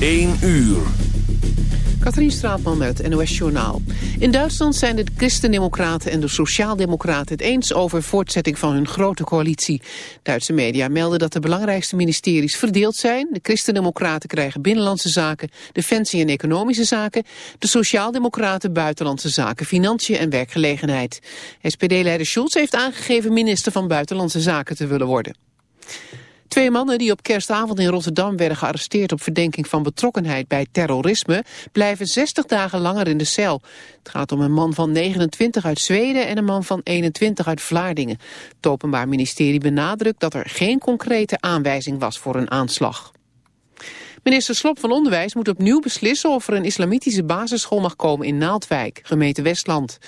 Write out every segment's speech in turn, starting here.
1 uur. Katrien Straatman met het NOS Journaal. In Duitsland zijn de Christen-Democraten en de Sociaaldemocraten het eens over voortzetting van hun grote coalitie. Duitse media melden dat de belangrijkste ministeries verdeeld zijn. De Christen-Democraten krijgen binnenlandse zaken, defensie en economische zaken. De Sociaaldemocraten buitenlandse zaken, financiën en werkgelegenheid. SPD-leider Schulz heeft aangegeven minister van Buitenlandse Zaken te willen worden. Twee mannen die op kerstavond in Rotterdam werden gearresteerd op verdenking van betrokkenheid bij terrorisme blijven 60 dagen langer in de cel. Het gaat om een man van 29 uit Zweden en een man van 21 uit Vlaardingen. Het Openbaar Ministerie benadrukt dat er geen concrete aanwijzing was voor een aanslag. Minister Slop van Onderwijs moet opnieuw beslissen of er een islamitische basisschool mag komen in Naaldwijk, gemeente Westland.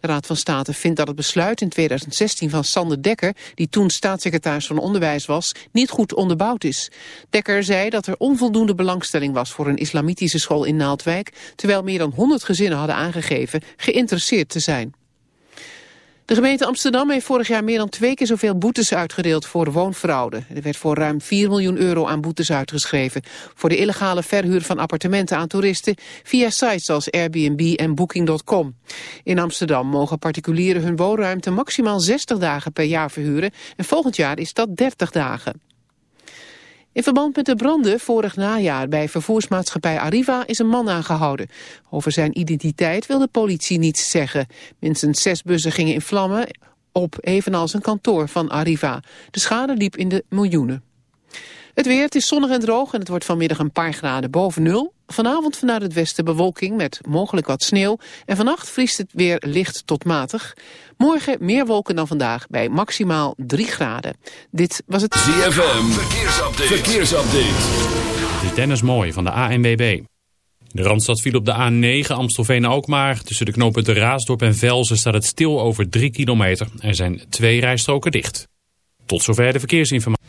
De Raad van State vindt dat het besluit in 2016 van Sander Dekker, die toen staatssecretaris van Onderwijs was, niet goed onderbouwd is. Dekker zei dat er onvoldoende belangstelling was voor een islamitische school in Naaldwijk, terwijl meer dan 100 gezinnen hadden aangegeven geïnteresseerd te zijn. De gemeente Amsterdam heeft vorig jaar meer dan twee keer zoveel boetes uitgedeeld voor woonfraude. Er werd voor ruim 4 miljoen euro aan boetes uitgeschreven voor de illegale verhuur van appartementen aan toeristen via sites als Airbnb en Booking.com. In Amsterdam mogen particulieren hun woonruimte maximaal 60 dagen per jaar verhuren en volgend jaar is dat 30 dagen. In verband met de branden vorig najaar bij vervoersmaatschappij Arriva is een man aangehouden. Over zijn identiteit wil de politie niets zeggen. Minstens zes bussen gingen in vlammen op, evenals een kantoor van Arriva. De schade liep in de miljoenen. Het weer, het is zonnig en droog en het wordt vanmiddag een paar graden boven nul. Vanavond vanuit het westen bewolking met mogelijk wat sneeuw. En vannacht vriest het weer licht tot matig. Morgen meer wolken dan vandaag bij maximaal 3 graden. Dit was het ZFM, verkeersupdate. verkeersupdate. Dit is Dennis Mooi van de ANWB. De Randstad viel op de A9 Amstelveen-Alkmaar. Tussen de knooppunten Raasdorp en Velzen staat het stil over 3 kilometer. Er zijn twee rijstroken dicht. Tot zover de verkeersinformatie.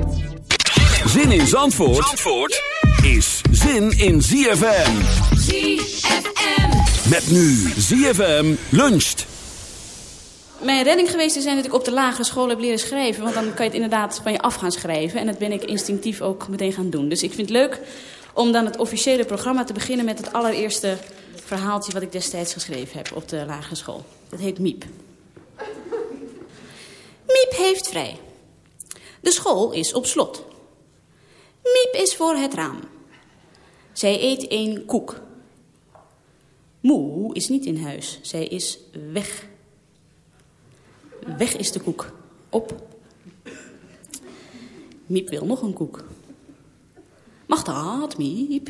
Zin in Zandvoort, Zandvoort is zin in ZFM. ZFM. Met nu ZFM luncht. Mijn redding geweest is natuurlijk op de lagere school heb leren schrijven. Want dan kan je het inderdaad van je af gaan schrijven. En dat ben ik instinctief ook meteen gaan doen. Dus ik vind het leuk om dan het officiële programma te beginnen met het allereerste verhaaltje wat ik destijds geschreven heb op de lagere school. Dat heet Miep. Miep heeft vrij. De school is op slot. Miep is voor het raam. Zij eet een koek. Moe is niet in huis. Zij is weg. Weg is de koek. Op. Miep wil nog een koek. Mag dat, Miep?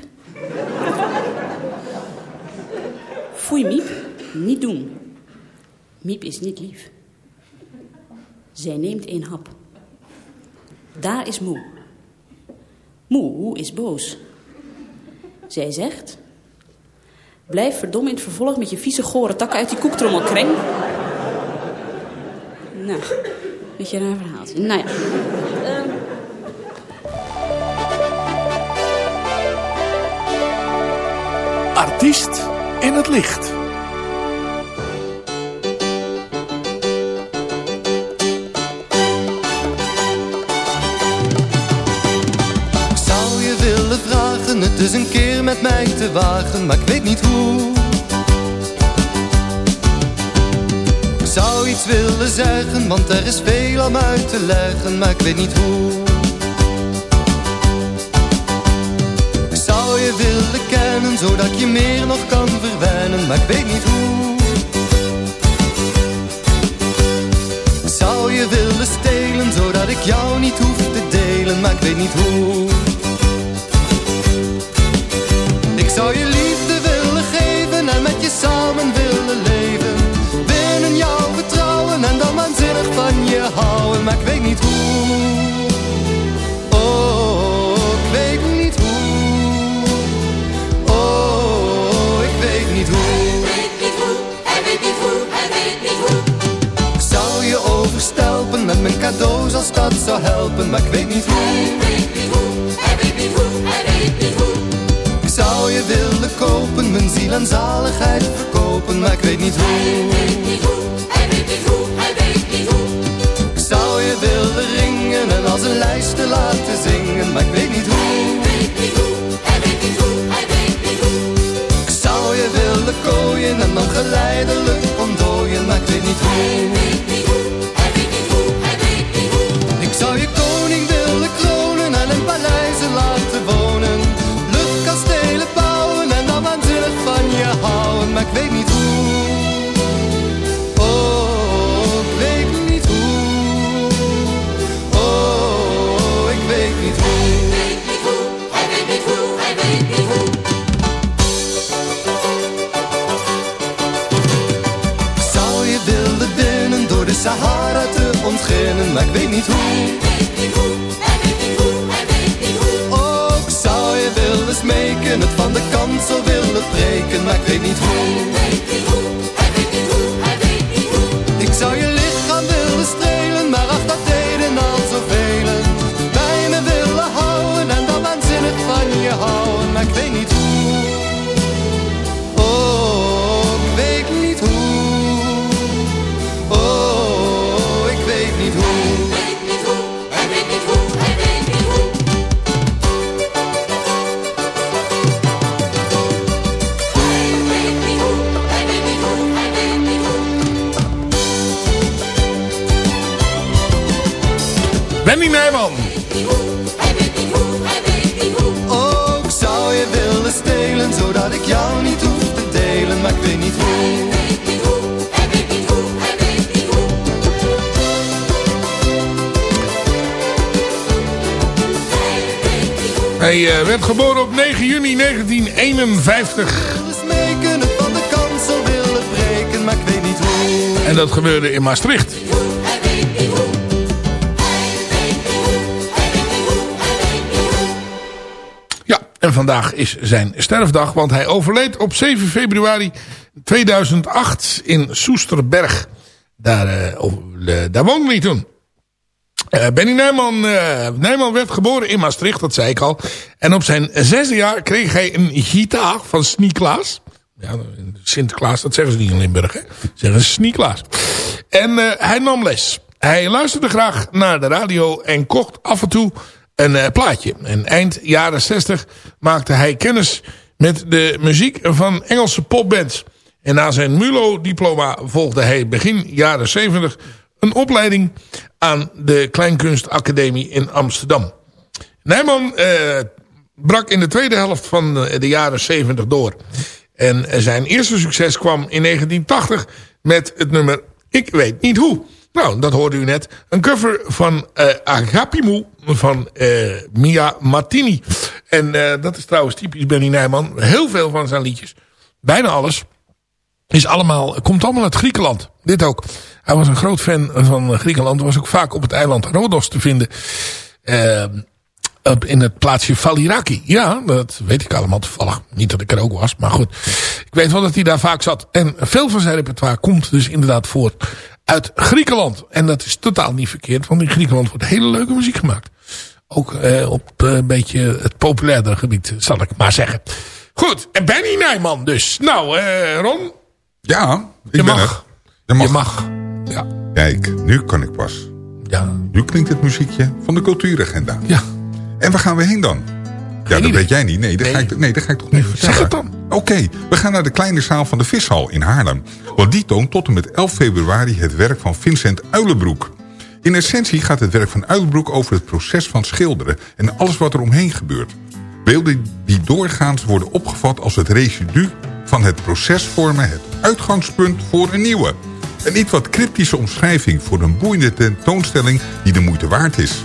Foei, Miep. Niet doen. Miep is niet lief. Zij neemt een hap. Daar is Moe. Moe is boos. Zij zegt... Blijf verdomme in het vervolg met je vieze gore takken uit die koektrommel, kreng. nou, beetje raar verhaal. Nou ja. Artiest in het licht. Eens een keer met mij te wagen, maar ik weet niet hoe. Ik zou iets willen zeggen, want er is veel om uit te leggen, maar ik weet niet hoe. Ik zou je willen kennen, zodat je meer nog kan verwennen, maar ik weet niet hoe. Ik zou je willen stelen, zodat ik jou niet hoef te delen, maar ik weet niet hoe. Helpen, maar ik weet niet hoe. Ik zou je willen kopen, mijn ziel en zaligheid verkopen, maar ik weet niet hoe. Ik zou je willen ringen en als een lijst te laten zingen, maar ik weet niet hoe. Ik zou je willen kooien en dan geleidelijk ontdooien, maar ik weet niet hoe. Ontginnen, maar ik weet niet hoe. Oh, ik zou je willen smeken, het van de kansel willen breken, maar ik weet niet hoe. Ik zou je lichaam willen strelen, maar ach, dat deden al zoveel. Bij me willen houden en dan waanzinnig van je houden, Hij eh, werd geboren op 9 juni 1951. Willen smeken, het van de kansel willen breken, maar ik weet niet hoe. En dat gebeurde in Maastricht. Ja, en vandaag is zijn sterfdag, want hij overleed op 7 februari 2008 in Soesterberg. Daar, eh, daar woonde hij toen. Eh, Benny Nijman, eh, Nijman werd geboren in Maastricht, dat zei ik al. En op zijn zesde jaar kreeg hij een gitaar van Snieklaas. Ja, Sinterklaas, dat zeggen ze niet in Limburg, hè. Zeggen ze. En eh, hij nam les. Hij luisterde graag naar de radio en kocht af en toe een plaatje. En eind jaren 60 maakte hij kennis met de muziek van Engelse popbands. En na zijn MULO-diploma volgde hij begin jaren 70 een opleiding aan de Kleinkunstacademie in Amsterdam. Nijman eh, brak in de tweede helft van de, de jaren 70 door. En zijn eerste succes kwam in 1980 met het nummer Ik weet niet hoe. Nou, dat hoorde u net. Een cover van eh Agapimu van eh, Mia Martini. En eh, dat is trouwens typisch Benny Nijman. Heel veel van zijn liedjes, bijna alles, is allemaal, komt allemaal uit Griekenland. Dit ook. Hij was een groot fan van Griekenland. Was ook vaak op het eiland Rodos te vinden. Op, in het plaatsje Valiraki. Ja, dat weet ik allemaal toevallig. Niet dat ik er ook was, maar goed. Ik weet wel dat hij daar vaak zat. En veel van zijn repertoire komt dus inderdaad voort uit Griekenland. En dat is totaal niet verkeerd, want in Griekenland wordt hele leuke muziek gemaakt. Ook eh, op eh, een beetje het populairdere gebied, zal ik maar zeggen. Goed, en Benny Nijman dus. Nou, eh, Ron, Ja, ik je ben mag. Je mag. Je mag. Ja. Kijk, nu kan ik pas. Ja. Nu klinkt het muziekje van de cultuuragenda. Ja. En waar gaan we heen dan? Ja, dat weet jij niet. Nee, dat, Ga, ik, nee, dat ga ik toch niet vertellen. Zeg het dan. Oké, we gaan naar de kleine zaal van de Vishal in Haarlem. Want die toont tot en met 11 februari het werk van Vincent Uilenbroek. In essentie gaat het werk van Uilenbroek over het proces van schilderen... en alles wat er omheen gebeurt. Beelden die doorgaans worden opgevat als het residu van het proces vormen... het uitgangspunt voor een nieuwe. Een iets wat cryptische omschrijving voor een boeiende tentoonstelling die de moeite waard is.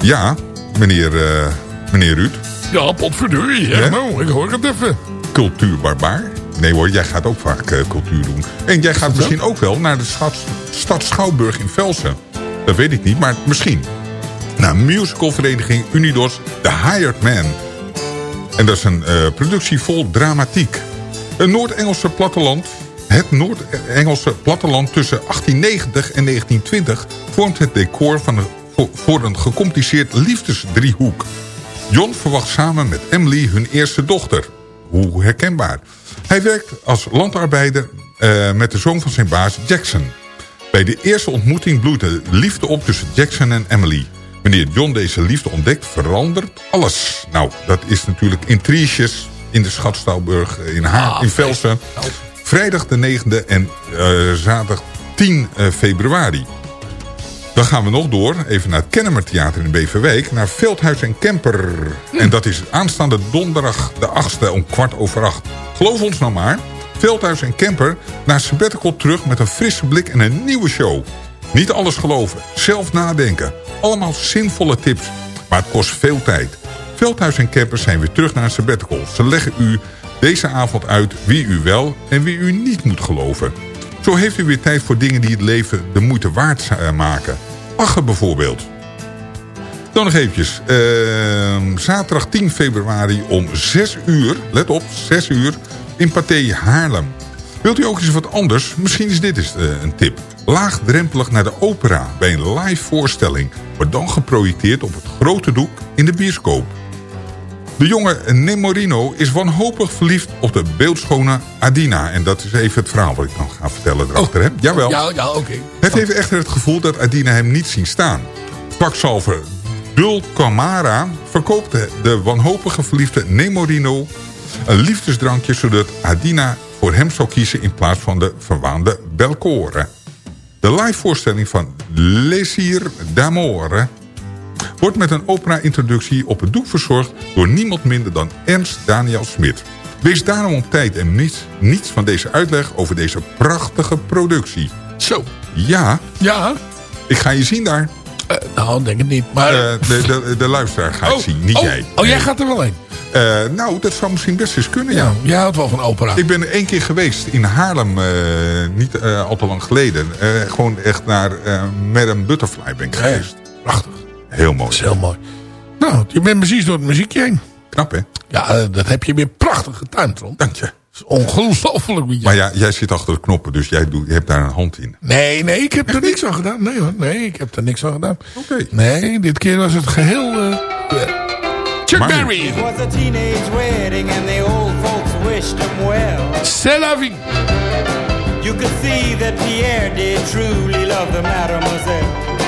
Ja, meneer, eh, meneer Ruud. Ja, potverdorie. Nou, ik hoor het even. Cultuurbarbaar. Nee hoor, jij gaat ook vaak eh, cultuur doen. En jij gaat misschien ook wel naar de stad, stad Schouwburg in Velsen. Dat weet ik niet, maar misschien. Naar musicalvereniging Unidos The Hired Man. En dat is een eh, productie vol dramatiek. Een Noord-Engelse platteland... Het Noord-Engelse platteland tussen 1890 en 1920... vormt het decor van een, voor, een gecompliceerd liefdesdriehoek. John verwacht samen met Emily hun eerste dochter. Hoe herkenbaar. Hij werkt als landarbeider eh, met de zoon van zijn baas Jackson. Bij de eerste ontmoeting bloeit de liefde op tussen Jackson en Emily. Wanneer John deze liefde ontdekt, verandert alles. Nou, dat is natuurlijk intriges in de Schatstouwburg in, Haar, in Velsen. Vrijdag de 9e en eh, zaterdag 10 eh, februari. Dan gaan we nog door, even naar het Kennemer Theater in Beverwijk... naar Veldhuis en Kemper. En dat is aanstaande donderdag de 8e om kwart over acht. Geloof ons nou maar, Veldhuis en Kemper naar sabbatical terug... met een frisse blik en een nieuwe show. Niet alles geloven, zelf nadenken. Allemaal zinvolle tips, maar het kost veel tijd. Veldhuis en Kemper zijn weer terug naar een sabbatical. Ze leggen u deze avond uit wie u wel en wie u niet moet geloven. Zo heeft u weer tijd voor dingen die het leven de moeite waard eh, maken. Lachen bijvoorbeeld. Dan nog eventjes. ehm, zaterdag 10 februari om 6 uur, let op, 6 uur, in Pathé Haarlem. Wilt u ook eens wat anders? Misschien is dit eens eh, een tip. Laagdrempelig naar de opera bij een live voorstelling. Wordt dan geprojecteerd op het grote doek in de bioscoop. De jonge Nemorino is wanhopig verliefd op de beeldschone Adina. En dat is even het verhaal wat ik dan ga vertellen erachter. hè? Jawel. Ja, ja oké. Het heeft echter het gevoel dat Adina hem niet zien staan. Kwakzalver Dulcamara verkoopt de- de wanhopige verliefde Nemorino een liefdesdrankje... zodat Adina voor hem zou kiezen in plaats van de verwaande Belcore. De live voorstelling van Lesir d'Amore wordt met een opera-introductie op het doek verzorgd... door niemand minder dan Ernst Daniel Smit. Wees daarom op tijd en niets, niets van deze uitleg over deze prachtige productie. Zo. Ja, Ja. ik ga je zien daar. Eh, nou, denk het niet. Maar... Eh, de, de, de luisteraar gaat oh, zien, niet oh, jij. Oh, jij Nee. gaat er wel heen. Eh, nou, dat zou misschien best eens kunnen, ja. Ja, jij houdt wel van opera. Ik ben één keer geweest in Haarlem, niet al te lang geleden. Gewoon echt naar Madame Butterfly ben ik Ja, geweest. Prachtig. Heel mooi. Dat is heel mooi. Nou, je bent precies door het muziekje heen. Knap, hè? Ja, eh, dat heb je weer prachtig getimed, Ron. Dank je. Dat is ongelooflijk. Maar ja, jij zit achter de knoppen, dus jij doet, je hebt daar een hand in. Nee, nee, ik heb er niks aan gedaan. Nee hoor, nee, ik heb er niks aan gedaan. Oké. Nee, dit keer was het geheel... eh, eh, Chuck Berry. It was a teenage wedding and the old folks wished him well. C'est la vie. You could see that Pierre did truly love the mademoiselle.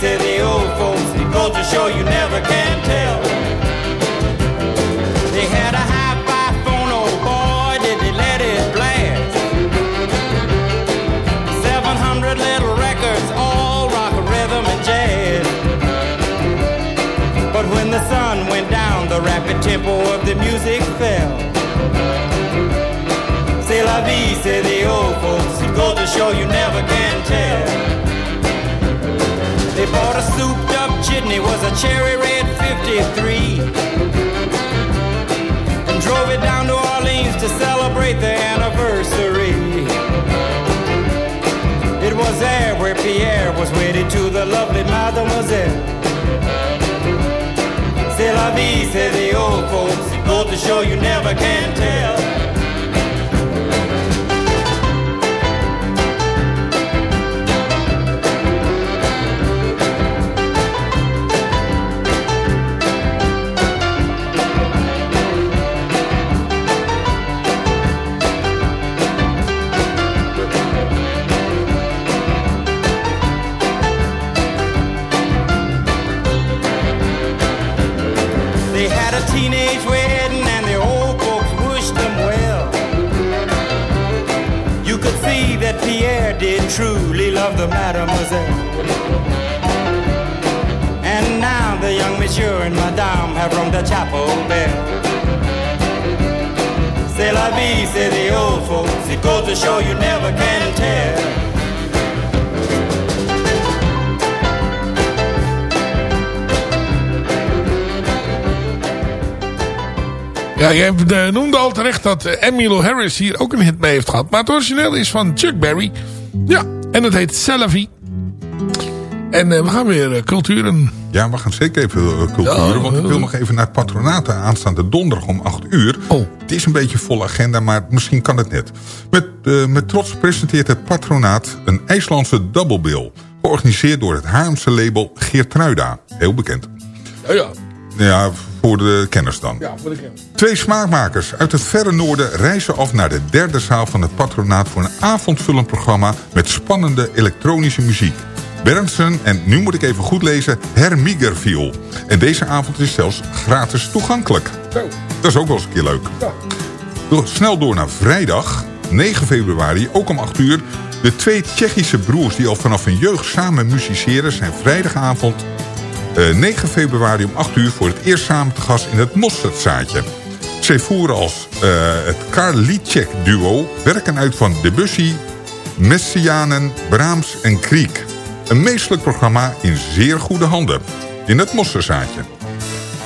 Vie, the old folks. Goes to show you never can tell. They had a hi-fi phone, oh boy, did they let it blast. 700 little records, all rock, rhythm, and jazz. But when the sun went down, the rapid tempo of the music fell. C'est la vie, say the old folks. It goes to show you never can tell. It was a cherry red 53. And drove it down to Orleans to celebrate the anniversary. It was there where Pierre was wedded to the lovely mademoiselle. C'est la vie, said the old folks. Go to show you never can tell. Truly love the mademoiselle. And now the young monsieur and madame have rung the chapel bell. C'est la vie, say the old folks. It goes to show you never can tell. Ja, je eh, noemde al terecht dat Emmylou Harris hier ook een hit mee heeft gehad. Maar het origineel is van Chuck Berry. Ja, en het heet Salavi. En eh, we gaan weer eh, culturen. Ja, we gaan zeker even eh, culturen. Want ik wil nog even naar het patronaat aanstaande donderdag om 8 uur. Oh. Het is een beetje volle agenda, maar misschien kan het net. Met, met trots presenteert het patronaat een IJslandse double bill. Georganiseerd door het Haarlemse label Geertruida. Heel bekend. Ja, ja. Ja, voor de kenners dan. Ja, voor de kennis. Twee smaakmakers uit het verre noorden reizen af naar de derde zaal van het patronaat... voor een avondvullend programma met spannende elektronische muziek. Berndsen en, nu moet ik even goed lezen, Hermigerviel. En deze avond is zelfs gratis toegankelijk. Zo. Dat is ook wel eens een keer leuk. Ja. Door, snel door naar vrijdag, 9 februari, ook om 8 uur. De twee Tsjechische broers die al vanaf hun jeugd samen musiceren... zijn vrijdagavond 9 februari om 8 uur voor het eerst samen te gast in het Mosterdzaadje. Zij voeren als eh, het Karliczek duo werken uit van Debussy, Messianen, Brahms en Kriek. Een meestelijk programma in zeer goede handen. In het Mosterdzaadje.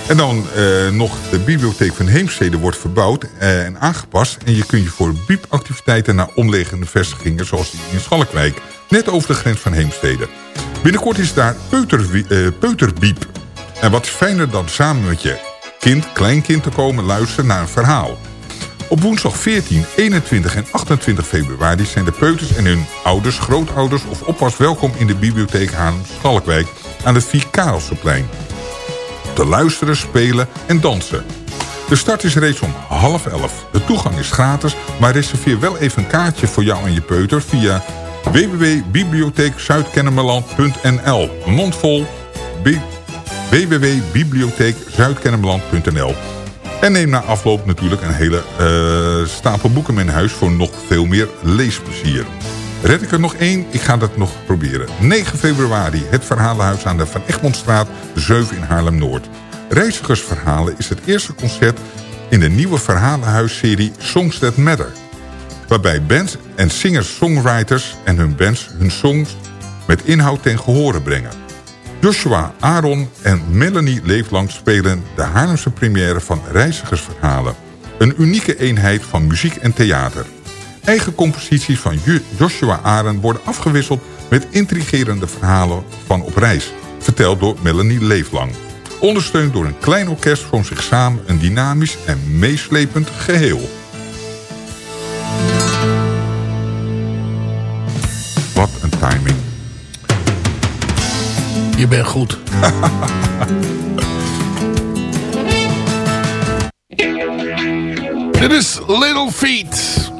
En dan eh, nog de bibliotheek van Heemstede wordt verbouwd eh, en aangepast. En je kunt je voor biepactiviteiten naar omliggende vestigingen... zoals die in Schalkwijk, net over de grens van Heemstede. Binnenkort is daar peuter, eh, peuterbiep. En wat fijner dan samen met je kind, kleinkind te komen luisteren naar een verhaal. Op woensdag 14, 21 en 28 februari zijn de peuters en hun ouders, grootouders of oppas welkom in de bibliotheek Haarlem-Schalkwijk aan het Vierkarelsplein te luisteren, spelen en dansen. De start is reeds om half elf. De toegang is gratis, maar reserveer wel even een kaartje voor jou en je peuter via www.bibliotheekzuidkennemerland.nl Mondvol bi- www.bibliotheekzuidkennemerland.nl En neem na afloop natuurlijk een hele eh, stapel boeken naar huis... voor nog veel meer leesplezier. Red ik er nog één? Ik ga dat nog proberen. 9 februari, het Verhalenhuis aan de Van Egmondstraat 7 in Haarlem-Noord. Reizigersverhalen is het eerste concert in de nieuwe Verhalenhuis-serie Songs That Matter. Waarbij bands en singers-songwriters en hun bands hun songs met inhoud ten gehore brengen. Joshua, Aaron en Melanie Leeflang spelen de Haarlemse première van Reizigersverhalen. Een unieke eenheid van muziek en theater. Eigen composities van Joshua Aaron worden afgewisseld met intrigerende verhalen van op reis. Verteld door Melanie Leeflang. Ondersteund door een klein orkest vormt zich samen een dynamisch en meeslepend geheel. Je bent goed. Dit is Little Feet.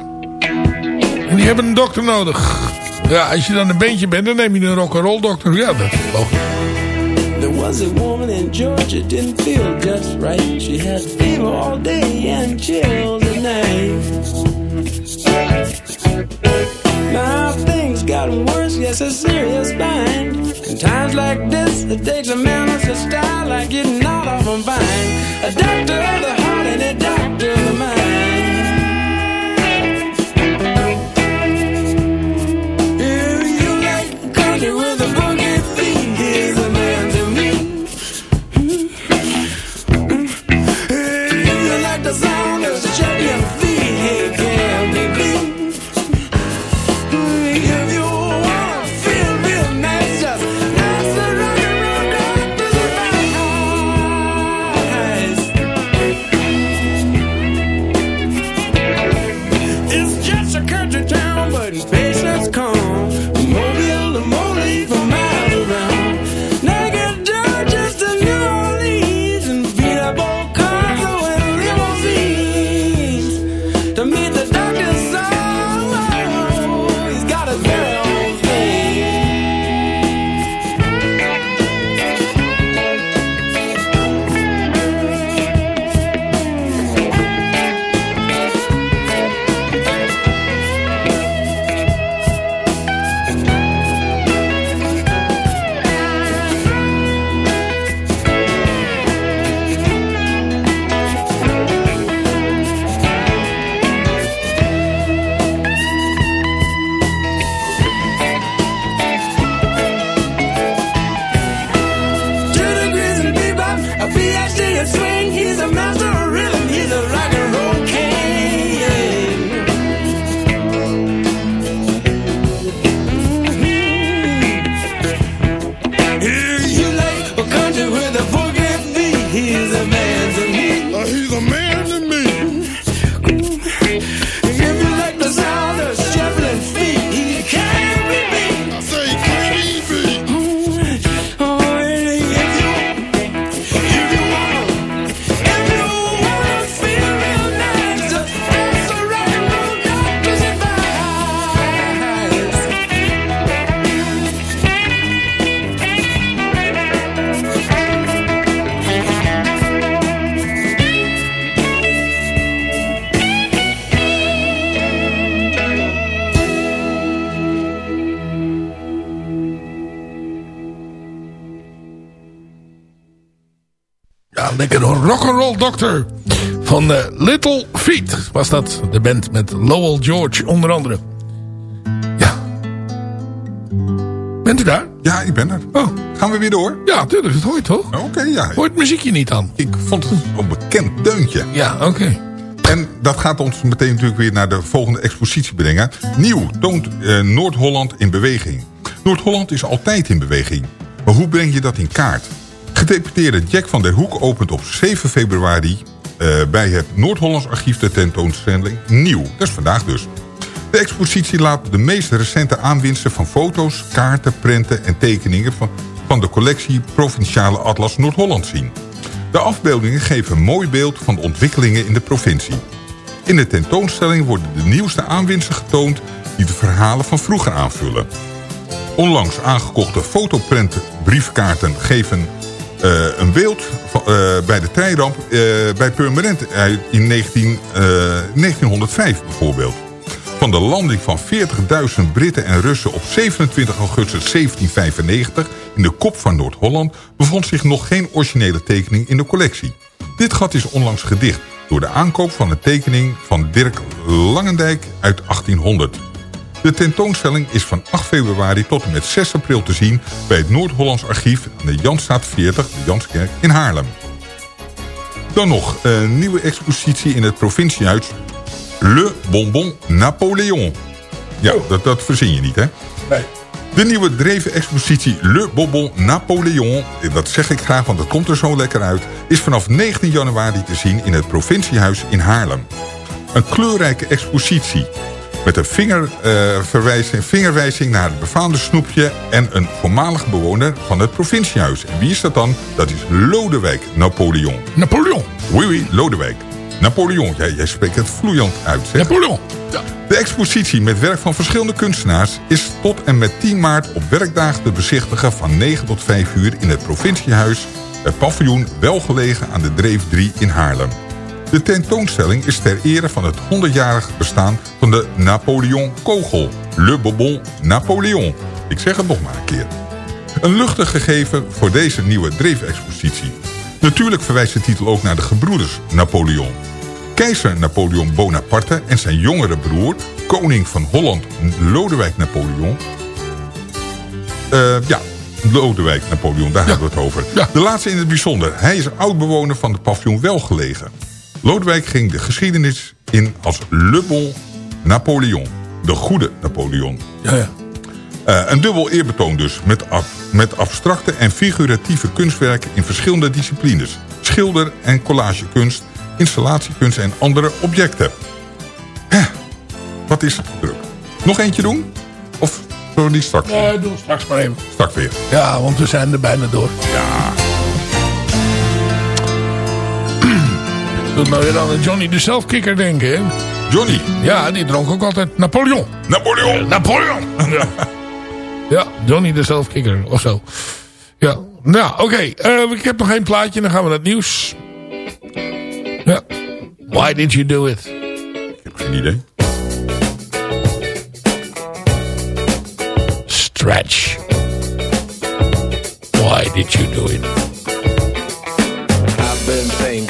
En die hebben een dokter nodig. Ja, als je dan een beentje bent, dan neem je een rock'n'roll dokter. Ja, dat is logisch. There was a woman in Georgia, didn't feel just right. She had fever all day and chills at night. Now things got worse, yes, a serious bind. In times like this, it takes a man with a style like getting out of a bind. A doctor of the heart and a doctor doctor. Van eh, Little Feet was dat. De band met Lowell George onder andere. Ja. Bent u daar? Ja, ik ben er. Oh. Gaan we weer door? Ja, tuurlijk. Dat hoort toch? Oké, ja. Hoort muziekje niet aan? Ik vond het een bekend deuntje. Ja, oké. En dat gaat ons meteen natuurlijk weer naar de volgende expositie brengen. Nieuw toont eh, Noord-Holland in beweging. Noord-Holland is altijd in beweging. Maar hoe breng je dat in kaart? Gedeputeerde Jack van der Hoek opent op 7 februari... eh, bij het Noord-Hollands Archief de tentoonstelling Nieuw. Dat is vandaag dus. De expositie laat de meest recente aanwinsten van foto's, kaarten, prenten en tekeningen... van, van de collectie Provinciale Atlas Noord-Holland zien. De afbeeldingen geven een mooi beeld van de ontwikkelingen in de provincie. In de tentoonstelling worden de nieuwste aanwinsten getoond... die de verhalen van vroeger aanvullen. Onlangs aangekochte fotoprenten briefkaarten geven een beeld eh, bij de treinramp eh, bij Purmerend in 19, eh, 1905 bijvoorbeeld. Van de landing van 40.000 Britten en Russen op 27 augustus 1795 in de kop van Noord-Holland bevond zich nog geen originele tekening in de collectie. Dit gat is onlangs gedicht door de aankoop van een tekening van Dirk Langendijk uit 1800. De tentoonstelling is van 8 februari tot en met 6 april te zien... bij het Noord-Hollands Archief aan de Janstraat 40, de Janskerk in Haarlem. Dan nog een nieuwe expositie in het provinciehuis Le Bonbon Napoleon. Ja, dat, dat verzin je niet, hè? Nee. De nieuwe dreven expositie Le Bonbon Napoleon, dat zeg ik graag, want dat komt er zo lekker uit... is vanaf 19 januari te zien in het provinciehuis in Haarlem. Een kleurrijke expositie met een vingerverwijzing, vingerwijzing naar het befaamde snoepje... en een voormalig bewoner van het provinciehuis. En wie is dat dan? Dat is Lodewijk Napoleon. Napoleon. Oui, oui, Lodewijk. Napoleon, jij, jij spreekt het vloeiend uit, zeg. Napoleon. Ja. De expositie met werk van verschillende kunstenaars... is tot en met 10 maart op werkdagen te bezichtigen... van 9 tot 5 uur in het provinciehuis... het paviljoen Welgelegen aan de Dreef 3 in Haarlem. De tentoonstelling is ter ere van het 100-jarig bestaan van de Napoleon Kogel. Le Bonbon Napoleon. Ik zeg het nog maar een keer. Een luchtig gegeven voor deze nieuwe dreefexpositie. Natuurlijk verwijst de titel ook naar de gebroeders Napoleon. Keizer Napoleon Bonaparte en zijn jongere broer... koning van Holland Lodewijk Napoleon... Eh, ja, Lodewijk Napoleon, daar hebben we het over. De laatste in het bijzonder. Hij is oud-bewoner van het paviljoen Welgelegen. Lodewijk ging de geschiedenis in als Le Bon Napoleon. De goede Napoleon. Ja, ja. Eh, een dubbel eerbetoon dus, met, af, met abstracte en figuratieve kunstwerken in verschillende disciplines. Schilder- en collagekunst, installatiekunst en andere objecten. Hè, wat is het druk. Nog eentje doen? Of zullen we die straks? Ja, doe straks maar even. Straks weer. Ja, want we zijn er bijna door. Ja. Doet nou weer aan de Johnny de Zelfkikker denken, hè? Johnny? Ja, die dronk ook altijd Napoleon. Napoleon! Napoleon! Ja, ja Johnny de Zelfkikker of zo. Ja, nou, oké. eh, ik heb nog één plaatje, dan gaan we naar het nieuws. Ja. Why did you do it? Ik heb geen idee. Stretch. Why did you do it?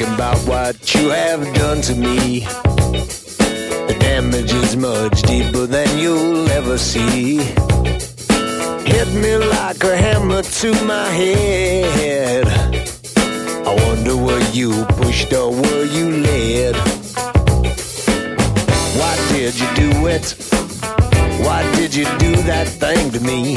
Thinking about what you have done to me. The damage is much deeper than you'll ever see. Hit me like a hammer to my head. I wonder were you pushed or were you led? Why did you do it? Why did you do that thing to me?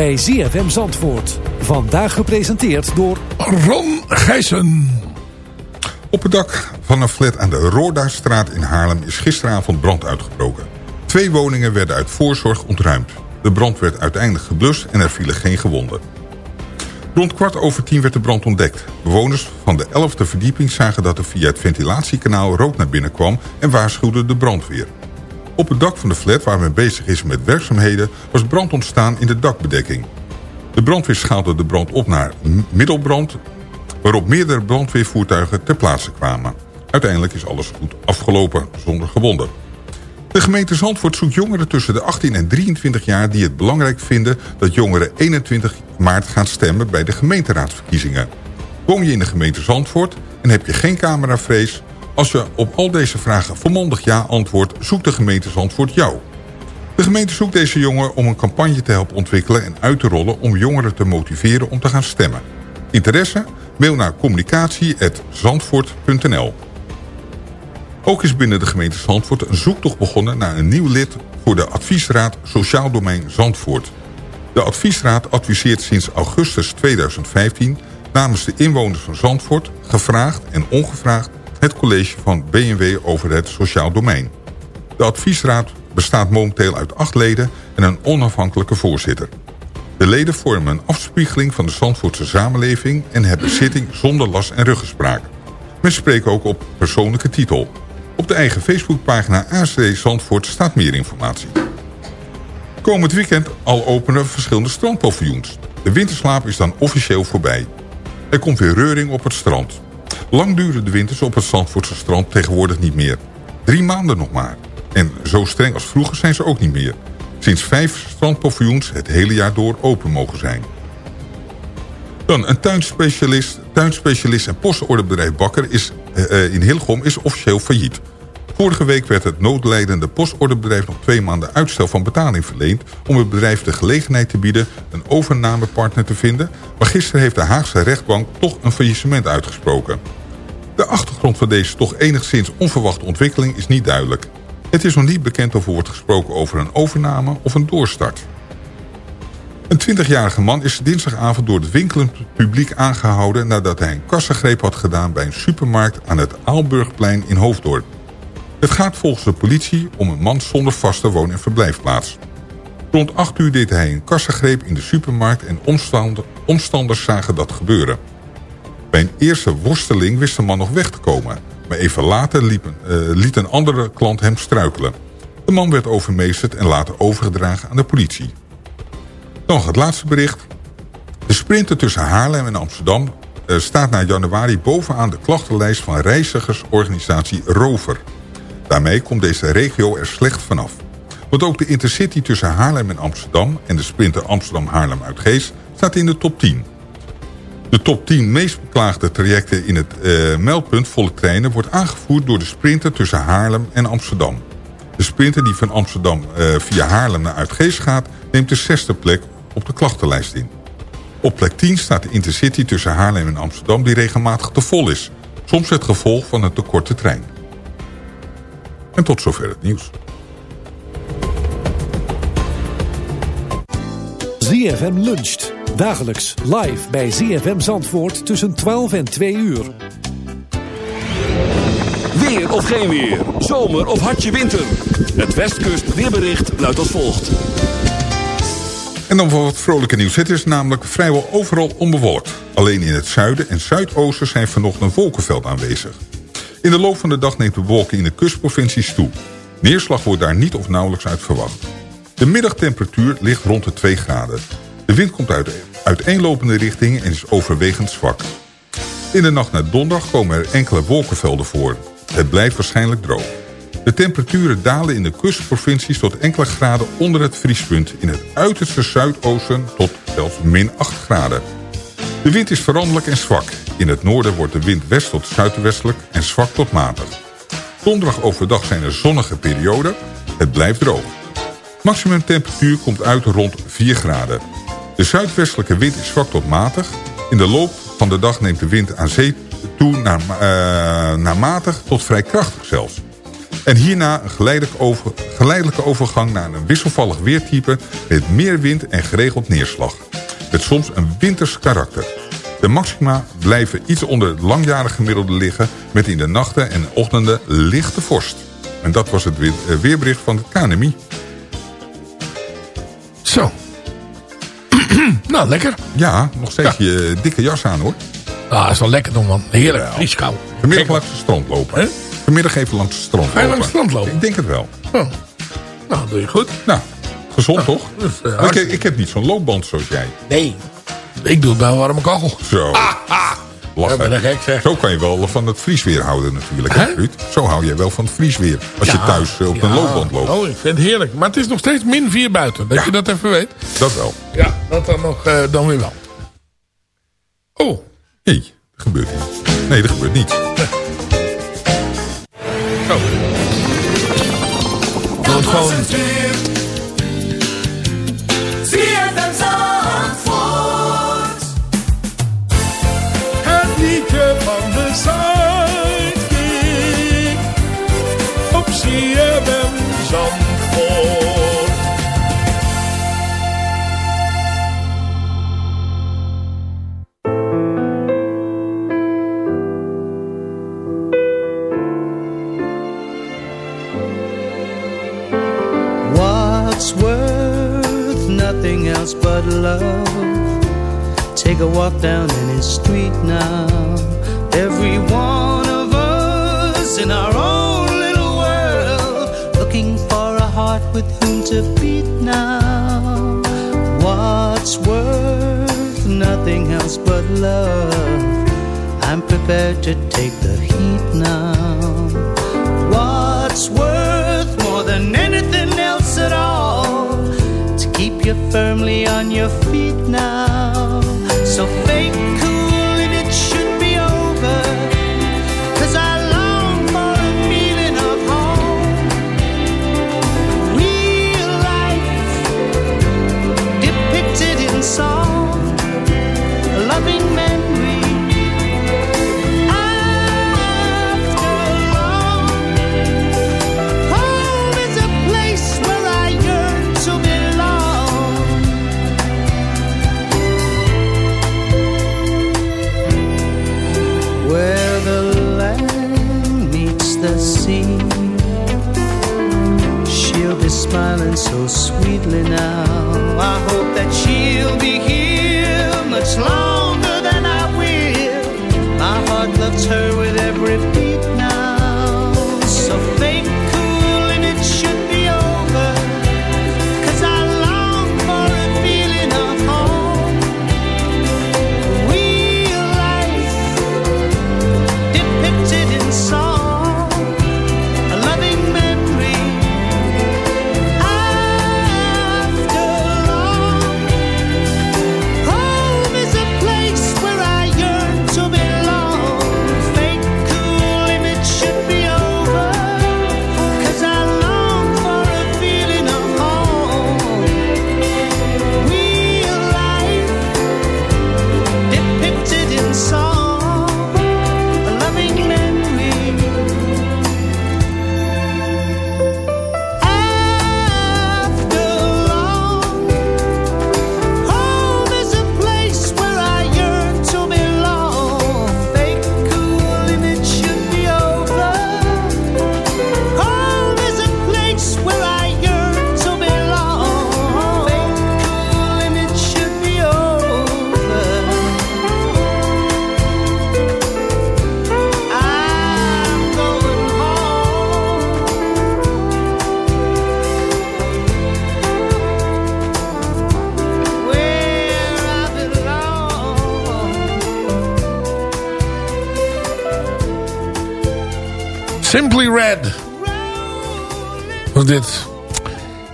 bij ZFM Zandvoort. Vandaag gepresenteerd door Ron Gijssen. Op het dak van een flat aan de Roordastraat in Haarlem is gisteravond brand uitgebroken. Twee woningen werden uit voorzorg ontruimd. De brand werd uiteindelijk geblust en er vielen geen gewonden. Rond kwart over tien werd de brand ontdekt. Bewoners van de 11e verdieping zagen dat er via het ventilatiekanaal rook naar binnen kwam en waarschuwden de brandweer. Op het dak van de flat waar men bezig is met werkzaamheden was brand ontstaan in de dakbedekking. De brandweer schaalde de brand op naar middelbrand, waarop meerdere brandweervoertuigen ter plaatse kwamen. Uiteindelijk is alles goed afgelopen, zonder gewonden. De gemeente Zandvoort zoekt jongeren tussen de 18 en 23 jaar... die het belangrijk vinden dat jongeren 21 maart gaan stemmen... bij de gemeenteraadsverkiezingen. Woon je in de gemeente Zandvoort en heb je geen cameravrees... als je op al deze vragen volmondig ja antwoordt... zoekt de gemeente Zandvoort jou. De gemeente zoekt deze jongen om een campagne te helpen ontwikkelen... en uit te rollen om jongeren te motiveren om te gaan stemmen. Interesse? Mail naar communicatie.zandvoort.nl ook is binnen de gemeente Zandvoort een zoektocht begonnen naar een nieuw lid voor de adviesraad Sociaal Domein Zandvoort. De adviesraad adviseert sinds augustus 2015 namens de inwoners van Zandvoort, gevraagd en ongevraagd, het college van BNW over het sociaal domein. De adviesraad bestaat momenteel uit acht leden en een onafhankelijke voorzitter. De leden vormen een afspiegeling van de Zandvoortse samenleving en hebben zitting zonder last en ruggespraak. Men spreekt ook op persoonlijke titel. Op de eigen Facebookpagina ACD Zandvoort staat meer informatie. Komend weekend al openen verschillende strandpaviljoens. De winterslaap is dan officieel voorbij. Er komt weer reuring op het strand. Lang duren de winters op het Zandvoortse strand tegenwoordig niet meer. Drie maanden nog maar. En zo streng als vroeger zijn ze ook niet meer. Sinds vijf strandpaviljoens het hele jaar door open mogen zijn. Dan een tuinspecialist, tuinspecialist en postordebedrijf Bakker is, uh, in Hillegom is officieel failliet. Vorige week werd het noodlijdende postordebedrijf nog twee maanden uitstel van betaling verleend... om het bedrijf de gelegenheid te bieden een overnamepartner te vinden... maar gisteren heeft de Haagse rechtbank toch een faillissement uitgesproken. De achtergrond van deze toch enigszins onverwachte ontwikkeling is niet duidelijk. Het is nog niet bekend of er wordt gesproken over een overname of een doorstart. Een 20-jarige man is dinsdagavond door het winkelend publiek aangehouden... nadat hij een kassagreep had gedaan bij een supermarkt aan het Aalburgplein in Hoofddorp. Het gaat volgens de politie om een man zonder vaste woon- en verblijfplaats. Rond 8 uur deed hij een kassagreep in de supermarkt en omstander, omstanders zagen dat gebeuren. Bij een eerste worsteling wist de man nog weg te komen. Maar even later eh, liet een andere klant hem struikelen. De man werd overmeesterd en later overgedragen aan de politie. Nog het laatste bericht. De sprinter tussen Haarlem en Amsterdam eh, staat na januari bovenaan de klachtenlijst van reizigersorganisatie Rover. Daarmee komt deze regio er slecht vanaf. Want ook de intercity tussen Haarlem en Amsterdam... en de sprinter Amsterdam-Haarlem uit Geest staat in de top 10. De top 10 meest beklaagde trajecten in het uh, meldpunt volle treinen... wordt aangevoerd door de sprinter tussen Haarlem en Amsterdam. De sprinter die van Amsterdam uh, via Haarlem naar Uitgeest gaat... neemt de zesde plek op de klachtenlijst in. Op plek 10 staat de intercity tussen Haarlem en Amsterdam... die regelmatig te vol is. Soms het gevolg van een te korte trein. En tot zover het nieuws. ZFM luncht. Dagelijks live bij ZFM Zandvoort tussen 12 en 2 uur. Weer of geen weer. Zomer of hartje winter. Het Westkust weerbericht luidt als volgt. En dan voor wat vrolijke nieuws. Het is namelijk vrijwel overal onbewolkt. Alleen in het zuiden en zuidoosten zijn vanochtend een wolkenveld aanwezig. In de loop van de dag neemt de bewolking in de kustprovincies toe. Neerslag wordt daar niet of nauwelijks uit verwacht. De middagtemperatuur ligt rond de 2 graden. De wind komt uit uiteenlopende richtingen en is overwegend zwak. In de nacht naar donderdag komen er enkele wolkenvelden voor. Het blijft waarschijnlijk droog. De temperaturen dalen in de kustprovincies tot enkele graden onder het vriespunt. In het uiterste zuidoosten tot zelfs min 8 graden. De wind is veranderlijk en zwak. In het noorden wordt de wind west tot zuidwestelijk en zwak tot matig. Donderdag overdag zijn er zonnige perioden. Het blijft droog. Maximum temperatuur komt uit rond 4 graden. De zuidwestelijke wind is zwak tot matig. In de loop van de dag neemt de wind aan zee toe naar, uh, naar matig tot vrij krachtig zelfs. En hierna een geleidelijke, over, geleidelijke overgang naar een wisselvallig weertype... met meer wind en geregeld neerslag. Met soms een winters karakter. De maxima blijven iets onder het langjarige gemiddelde liggen... met in de nachten en ochtenden lichte vorst. En dat was het weerbericht van het KNMI. Zo. nou, lekker. Ja, nog steeds ja. je dikke jas aan hoor. Ah, dat is wel lekker doen man. Heerlijk, vrieskou. Vanmiddag langs het strand lopen. He? Vanmiddag even langs het strand Ga je langs het strand lopen? Ik denk het wel. Oh. Nou, doe je goed. Nou, gezond nou, toch? Dus, uh, ik, ik, heb niet zo'n loopband zoals jij. Nee. Ik doe het bij een warme kachel. Zo. Ah, ah. Lachen. Ja, gek, zeg. Zo kan je wel van het vriesweer houden natuurlijk, hè, Ruud? Zo hou jij wel van het vriesweer. Als ja, je thuis op ja. een loopband loopt. Oh, ik vind het heerlijk. Maar het is nog steeds min 4 buiten. Dat Ja. je dat even weet. Dat wel. Ja, dat dan nog uh, dan weer wel. Oh. Nee, dat gebeurt niet. Nee, dat gebeurt niet. Zo. Het gewoon. yourself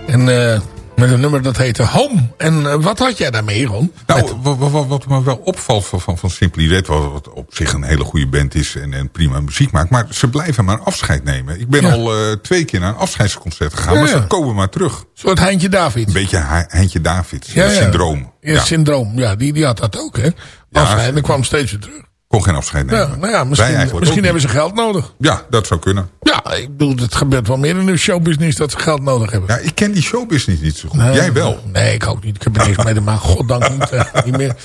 En eh, met een nummer dat heette Home. En eh, wat had jij daarmee, Ron? Nou, wat, wat, wat me wel opvalt van, van, van Simply Red... Wat, op zich een hele goede band is en, en prima muziek maakt... maar ze blijven maar afscheid nemen. Ik ben Ja. al eh, twee keer naar een afscheidsconcert gegaan... Ja, maar ja. ze komen maar terug. Een soort Heintje David. Een beetje He- Heintje David. Ja, ja. syndroom. Ja, syndroom. Ja, die, die had dat ook, hè? Afscheid, en dan kwam steeds weer terug. Kon geen afscheid nemen. Nou ja, misschien, misschien hebben ze geld nodig. Ja, dat zou kunnen. Ja, ik bedoel, het gebeurt wel meer in de showbusiness dat ze geld nodig hebben. Ja, ik ken die showbusiness niet zo goed. Nee, Jij wel. Nee, ik ook niet. Ik heb er niks mee te maken. Goddank niet, eh, niet meer.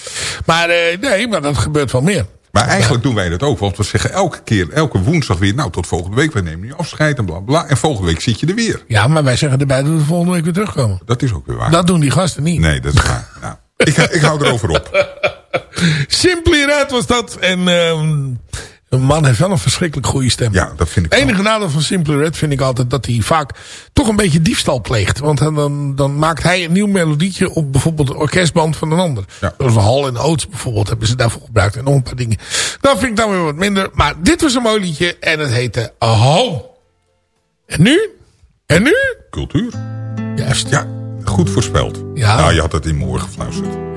Maar eh, nee, maar dat gebeurt wel meer. Maar eigenlijk doen wij dat ook. Want we zeggen elke keer, elke woensdag weer... nou, tot volgende week, we nemen nu afscheid en bla bla. En volgende week zit je er weer. Ja, maar wij zeggen erbij dat we volgende week weer terugkomen. Dat is ook weer waar. Dat doen die gasten niet. Nee, dat is waar. Nou, ik, ik hou erover op. Simply Red was dat. En ehm, een man heeft wel een verschrikkelijk goede stem. Ja, dat vind ik Het enige nadeel van Simply Red vind ik altijd dat hij vaak toch een beetje diefstal pleegt. Want dan, dan, maakt hij een nieuw melodietje op bijvoorbeeld de orkestband van een ander. Ja. Zoals Hall en Oates bijvoorbeeld hebben ze daarvoor gebruikt. En nog een paar dingen. Dat vind ik dan weer wat minder. Maar dit was een mooi liedje en het heette Home. En nu? En nu? Cultuur. Juist. Ja, goed voorspeld. Ja. Nou, je had het in oor gefluisterd.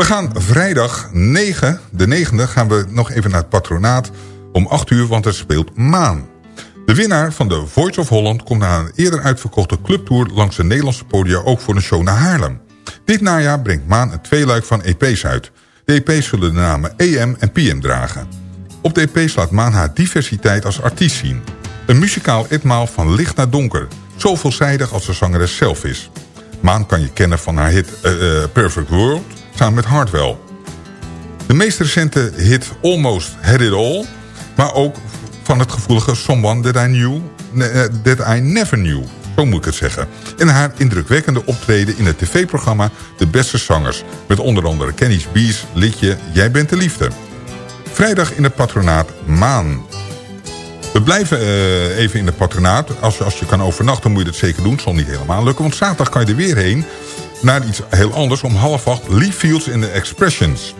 We gaan vrijdag 9, de 9e, gaan we nog even naar het patronaat om 8 uur, want er speelt Maan. De winnaar van de Voice of Holland komt na een eerder uitverkochte clubtour langs de Nederlandse podia ook voor een show naar Haarlem. Dit najaar brengt Maan een tweeluik van EP's uit. De EP's zullen de namen EM en PM dragen. Op de EP's laat Maan haar diversiteit als artiest zien. Een muzikaal etmaal van licht naar donker. Zo veelzijdig als de zangeres zelf is. Maan kan je kennen van haar hit eh, eh, Perfect World samen met Hardwell. De meest recente hit Almost Had It All... maar ook van het gevoelige Someone That I Knew... eh, That I Never Knew, zo moet ik het zeggen. En haar indrukwekkende optreden in het tv-programma De Beste Zangers... met onder andere Kenny's Bees liedje Jij bent de liefde. Vrijdag in het patronaat Maan. We blijven eh, even in het patronaat. Als, als je kan overnachten moet je dat zeker doen. Het zal niet helemaal lukken, want zaterdag kan je er weer heen... naar iets heel anders om half acht Lee Fields in de Expressions.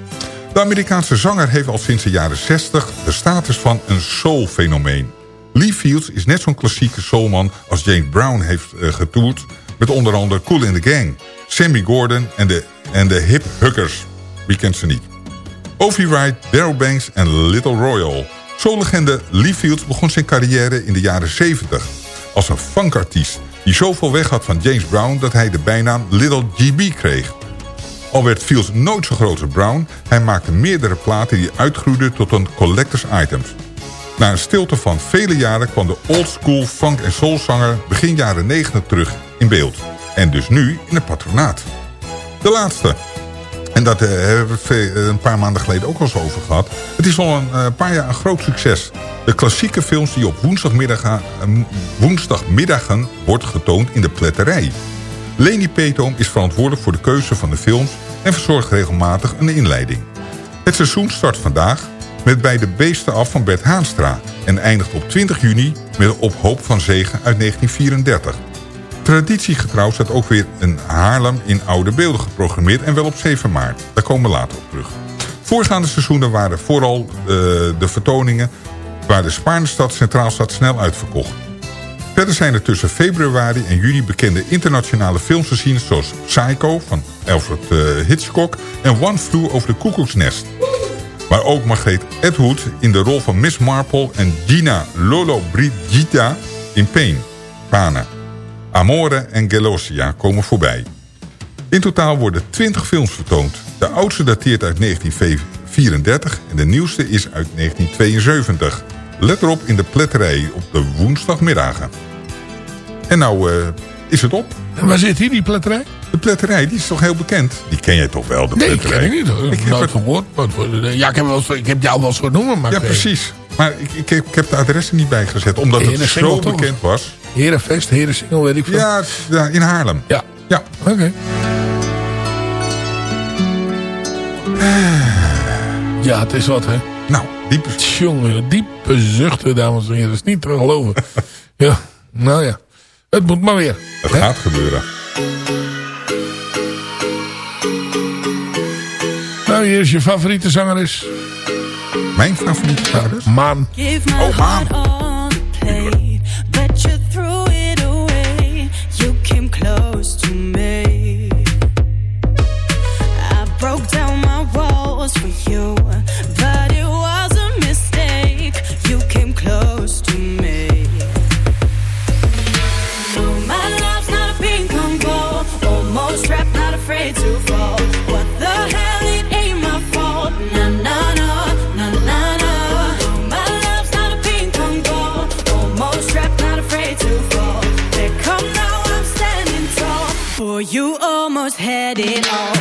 De Amerikaanse zanger heeft al sinds de jaren 60 de status van een soul-fenomeen. Lee Fields is net zo'n klassieke soulman als James Brown heeft eh, getoerd... met onder andere Cool in the Gang, Sammy Gordon en de, en de Hip Huckers. Wie kent ze niet? Ovi Wright, Daryl Banks en Little Royal. Soul-legende Lee Fields begon zijn carrière in de jaren 70... als een funkartiest die zoveel weg had van James Brown... dat hij de bijnaam Little GB kreeg. Al werd Fields nooit zo groot als Brown... hij maakte meerdere platen die uitgroeiden tot een collectors items. Na een stilte van vele jaren kwam de oldschool funk- en soulzanger... begin jaren 90 terug in beeld. En dus nu in het patronaat. De laatste. En dat eh, hebben we eh, een paar maanden geleden ook al eens over gehad. Het is al een eh, paar jaar een groot succes. De klassieke films die op woensdagmiddagen, eh, woensdagmiddagen wordt getoond in de pletterij. Leni Peetoom is verantwoordelijk voor de keuze van de films... en verzorgt regelmatig een inleiding. Het seizoen start vandaag met Bij de Beesten af van Bert Haanstra... en eindigt op 20 juni met Op Hoop van Zegen uit 1934. Traditiegetrouw staat ook weer een Haarlem in oude beelden geprogrammeerd... en wel op 7 maart. Daar komen we later op terug. Voorgaande seizoenen waren vooral eh, de vertoningen... waar de Spaarnestad centraal staat snel uitverkocht. Verder zijn er tussen februari en juli bekende internationale films te zien... zoals Psycho van Alfred eh, Hitchcock en One Flew over de Koekoeksnest. Maar ook Margreet Atwood in de rol van Miss Marple... en Gina Lolo Brigida in Pain, Pana. Amore en Gelosia komen voorbij. In totaal worden 20 films vertoond. De oudste dateert uit 1934 en de nieuwste is uit 1972. Let erop in de pletterij op de woensdagmiddagen. En nou eh, is het op. En waar zit hier die pletterij? De pletterij, die is toch heel bekend? Die ken jij toch wel, de Nee, ik pletterij? ken niet. Ik heb het- gehoord. Ja, ik heb, wel ik heb jou wel eens noemen. Maar Ja, precies. Maar ik, ik, heb, ik heb de adres er niet bij gezet, omdat het zo bekend was. Herenfest, Herensingel, weet ik veel. Ja, ja, in Haarlem. Ja. Ja. Oké. Ja, het is wat, hè. Nou, diepe... Jongen, diepe zuchten, dames en heren. Dat is niet te geloven. ja, nou ja. Het moet maar weer. Het Hè? gaat gebeuren. Nou, hier is je favoriete zangeres. Mijn favoriete zangeres? Maan. Give my Oh, Maan. You, but it was a mistake. You came close to me. My love's not a. Almost trapped, not afraid to fall. What the hell? It ain't my fault. My love's not a. Almost trapped, not afraid to fall. There come now, I'm standing tall. You almost had it all.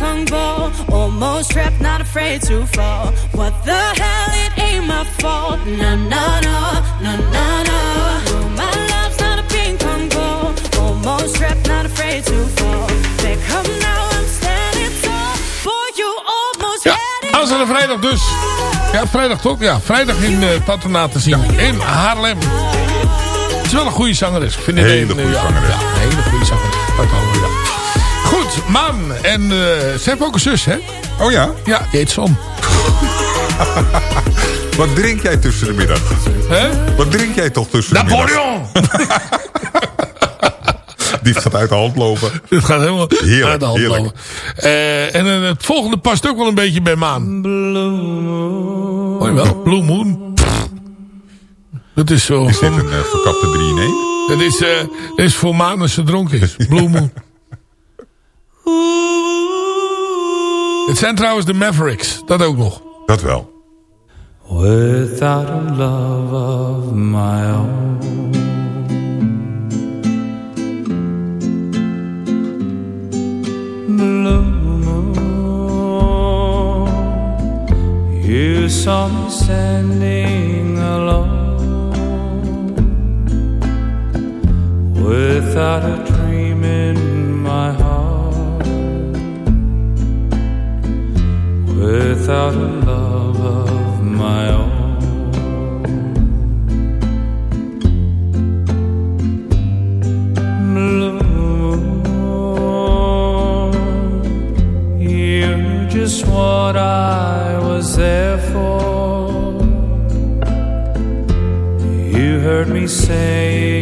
Pong ball. Almost trapped, not afraid to fall. Vrijdag dus. Ja, vrijdag toch? Ja, vrijdag in uh, Patronaat te zien. In Haarlem. Het is wel een goede zangeres. Ik vind het Hele een, goede ja, zangeres. Ja, een hele goede zangeres. Uit Haarlem, ja. Goed, Maan. En eh, ze heeft ook een zus, hè? Oh ja? Ja, die heet Son. Wat drink jij tussen de middag? Hè? Wat drink jij toch tussen de middag? Napoleon! Die gaat uit de hand lopen. Dit gaat helemaal Heerlijk, uit de hand heerlijk. lopen. Eh, en eh, het volgende past ook wel een beetje bij Maan. Hoor je wel? Blue Moon. Dat is zo. Is dit een eh, verkapte 3 in 1? Dat is, eh, dat is voor Maan als ze dronken is. Blue Moon. Het zijn trouwens de Mavericks. Dat ook nog. Dat wel. Without a love of my own saw me standing alone Without a dream in my heart. Without a love of my own. Blue, you're just what I was there for. You heard me saying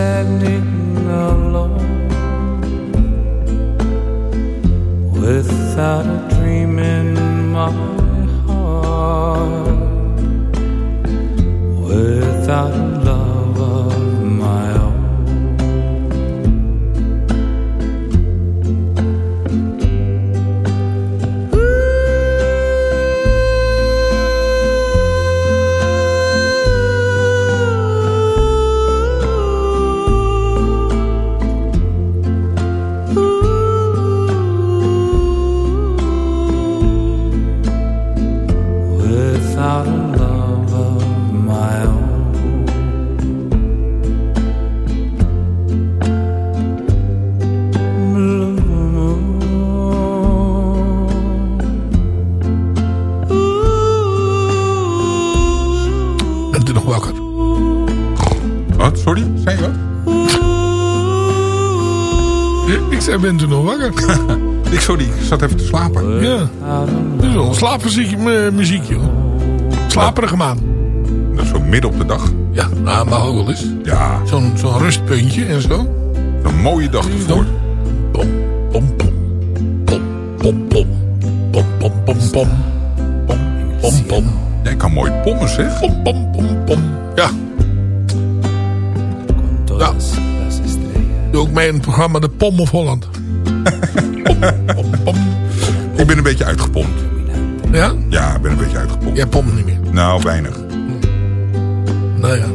me ik sorry, ik zat even te slapen. Ja. Dit is wel een slaapmuziekje. muziekje, hoor. Slaperige maan. Dat is zo midden op de dag. Ja, nou, mag ook wel eens. Ja. Zo'n zo'n rustpuntje en zo. Een mooie dag ervoor. Pom, pom, pom. Pom, pom, pom. Pom, pom, pom, pom. Pom, pom, pom. Jij kan mooi pommen, zeg. Pom, pom, pom, pom. Ja. Ja. Doe ook mee in het programma De Pom of Holland. Ik ben een beetje uitgepompt. Ja? Ja, ik ben een beetje uitgepompt. Jij pompt niet meer. Nou, weinig. Nou ja.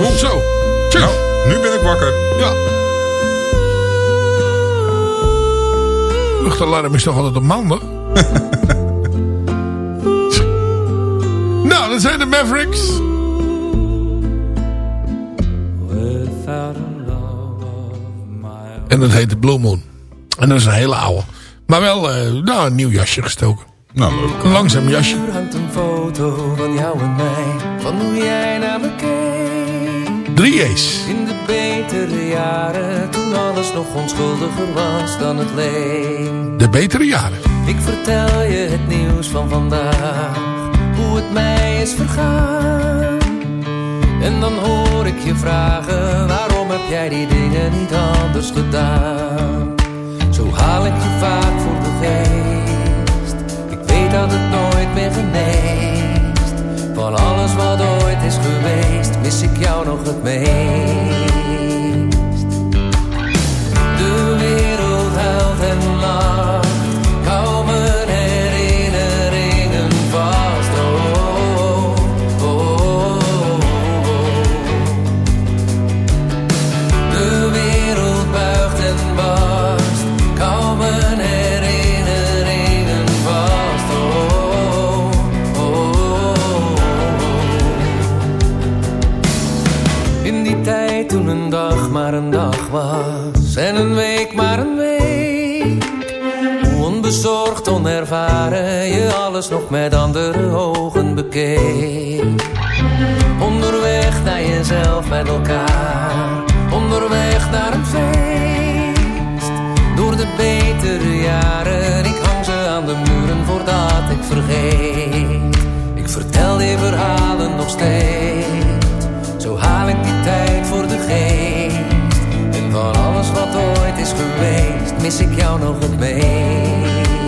Oh, zo. Nou, nu ben ik wakker. Ja. Luchtalarm is toch altijd op maandag? nou, dat zijn de Mavericks. En dat heet de Blue Moon. En dat is een hele oude. Maar wel eh, nou, een nieuw jasje gestoken. Nou, leuk. Een langzaam jasje. Er hangt een foto van jou en mij, van hoe jij naar me keek. Drie J's. In de betere jaren, toen alles nog onschuldiger was dan het leek. De betere jaren. Ik vertel je het nieuws van vandaag, hoe het mij is vergaan. En dan hoor ik je vragen, heb jij die dingen niet anders gedaan? Zo haal ik je vaak voor de geest. Ik weet dat het nooit meer geneest. Van alles wat ooit is geweest, mis ik jou nog het meest. De wereld huilt en lacht, en een week maar een week. Hoe onbezorgd, onervaren je alles nog met andere ogen bekeek. Onderweg naar jezelf met elkaar, onderweg naar een feest. Door de betere jaren, ik hang ze aan de muren voordat ik vergeet. Ik vertel die verhalen nog steeds, zo haal ik die tijd voor de geest. Van alles wat ooit is geweest, mis ik jou nog het meest.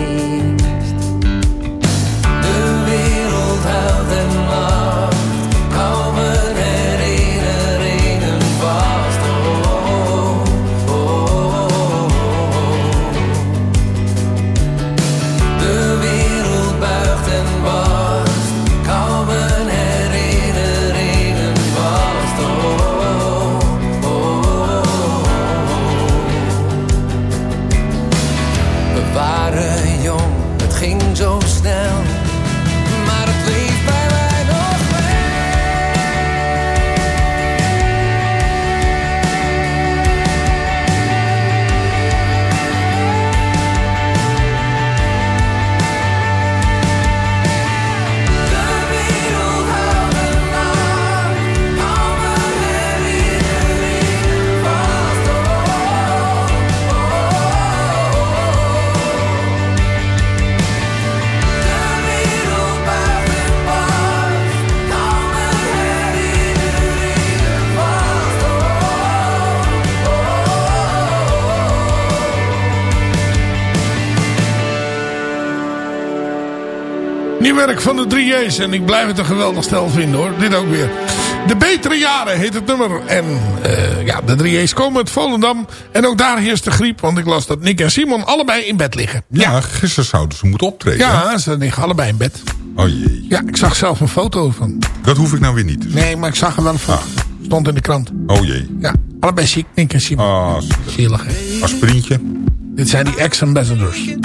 Nieuw werk van de 3J's. En ik blijf het een geweldig stel vinden hoor. Dit ook weer. De Betere Jaren heet het nummer. En eh, ja, de 3J's komen uit Volendam. En ook daar heerst de griep. Want ik las dat Nick en Simon allebei in bed liggen. Ja, gisteren zouden ze moeten optreden. Ja, ze liggen allebei in bed. Oh jee. Ja, ik zag zelf een foto van. Dat hoef ik nou weer niet te zien. Nee, maar ik zag er wel een foto. Stond in de krant. Oh jee. Ja, allebei ziek. Nick en Simon. Ah, Zielig hè. aspirintje. Dit zijn die ex-ambassadors.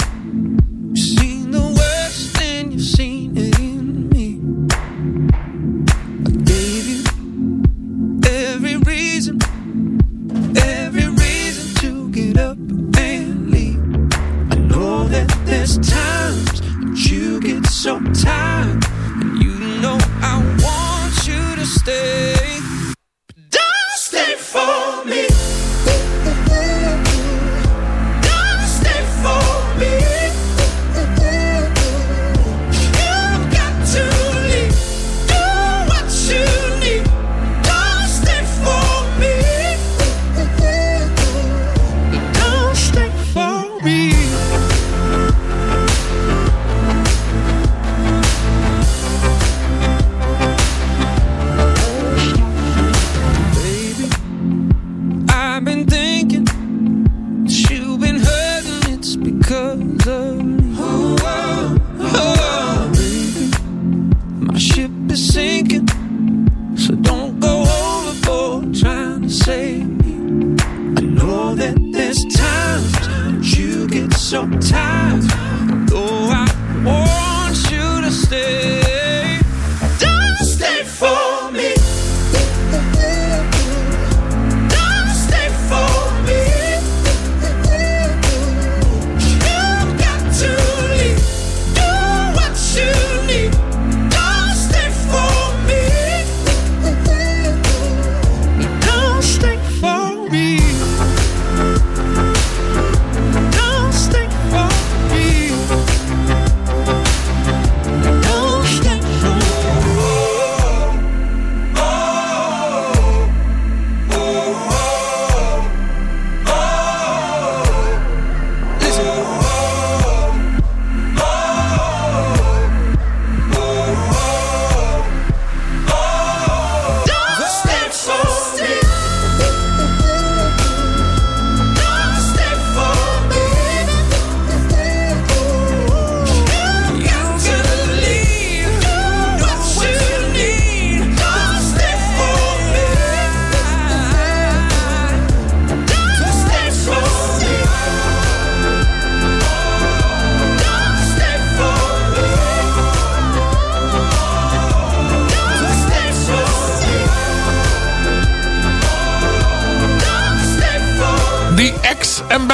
sometimes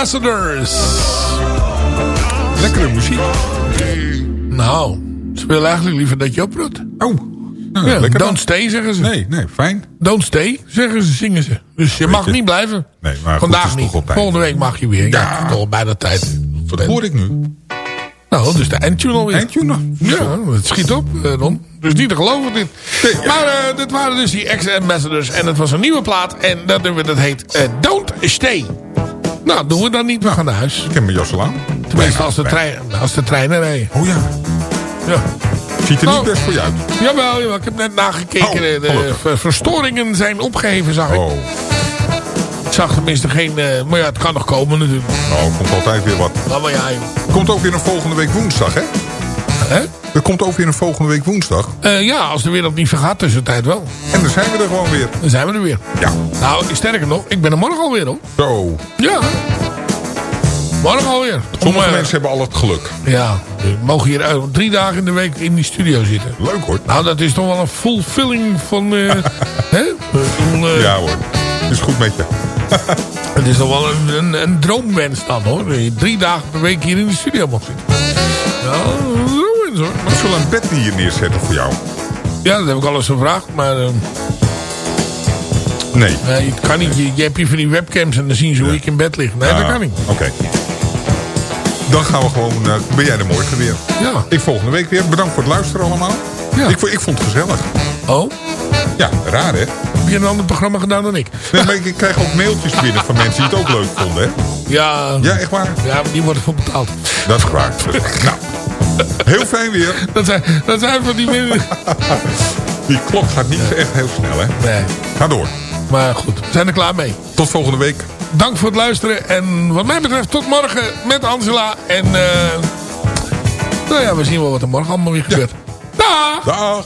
Ex-Ambassadors. Lekkere muziek. Nou, ze willen eigenlijk liever dat je oproept. Oh, nou, ja, don't dan. stay, zeggen ze. Nee, nee, fijn. Don't stay, zeggen ze, zingen ze. Dus je mag je. niet blijven. Nee, maar Vandaag niet. Volgende week mag je weer. Ja, Ja. toch bijna tijd. Wat hoor ik nu? Nou, dus de eindtune alweer. Eindtune? Ja, het schiet op, eh, Ron. Dus niet te geloven dit. Maar eh, dit waren dus die ex-ambassadors. En het was een nieuwe plaat. En dat dat heet eh, Don't Stay. Nou, doen we dan niet. We gaan naar huis. Ik heb mijn jas al aan. Tenminste, als de, trein, als de treinen rijden. Oh ja. Ja. Ziet er niet Oh. best voor je uit. Jawel, jawel, ik heb net nagekeken. Oh, de gelukkig. ver- verstoringen zijn opgeheven, zag ik. Oh, Ik zag tenminste geen... eh, maar ja, het kan nog komen natuurlijk. nou, komt altijd weer wat. Nou, maar ja, joh. Komt ook weer een volgende week woensdag, hè? Hè? Er komt ook weer een volgende week woensdag. Eh, ja, als de wereld niet vergaat tussentijd wel. En dan zijn we er gewoon weer. Dan zijn we er weer. Ja. Nou, sterker nog, ik ben er morgen alweer hoor. Zo. Ja. Morgen alweer. Sommige Om, eh, mensen hebben al het geluk. Ja, we mogen hier eh, drie dagen in de week in die studio zitten. Leuk hoor. Nou, dat is toch wel een fulfilling van... hè? Eh, Ja hoor. Is goed met je. Het is toch wel een, een, een droomwens dan hoor. Dat drie dagen per week hier in de studio mag zitten. Ja, droomwens hoor. Maar zullen een bed hier neerzetten voor jou? Ja, dat heb ik al eens gevraagd, maar... eh, Nee. nee, het kan niet. Je, je hebt hier van die webcams en dan zien ze hoe ik in bed lig. Nee, dat Ah, kan niet. Oké. Dan gaan we gewoon... eh, ben jij er morgen weer? Ja. Ik volgende week weer. Bedankt voor het luisteren allemaal. Ja. Ik, ik vond het gezellig. Oh, Ja, raar hè? heb je een ander programma gedaan dan ik? Nee, maar ik, ik krijg ook mailtjes binnen van mensen die het ook leuk vonden hè? Ja, Ja, echt waar? ja maar die worden voor betaald. Dat is waar. Dat is waar. Nou, heel fijn weer. Dat zijn, dat zijn van die mensen... Die klok gaat niet echt heel snel hè? Nee, Ga door. maar goed, we zijn er klaar mee. Tot volgende week. Dank voor het luisteren. En wat mij betreft tot morgen met Angela. En eh nou ja, we zien wel wat er morgen allemaal weer gebeurt. Dag! Dag.